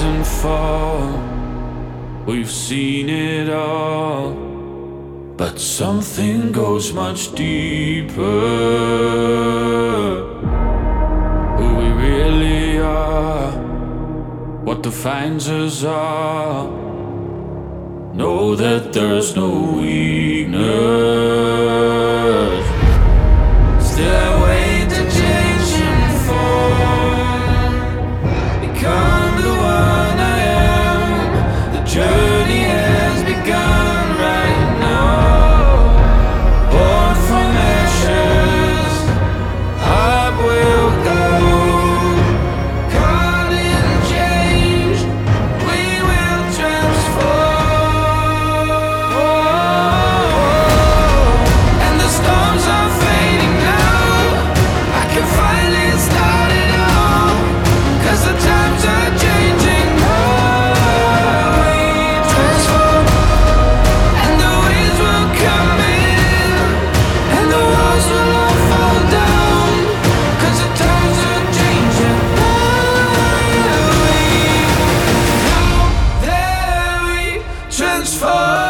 rise and fall. We've seen it all. But something goes much deeper. Who we really are, what defines us all. Know that there's no weakness. transforma.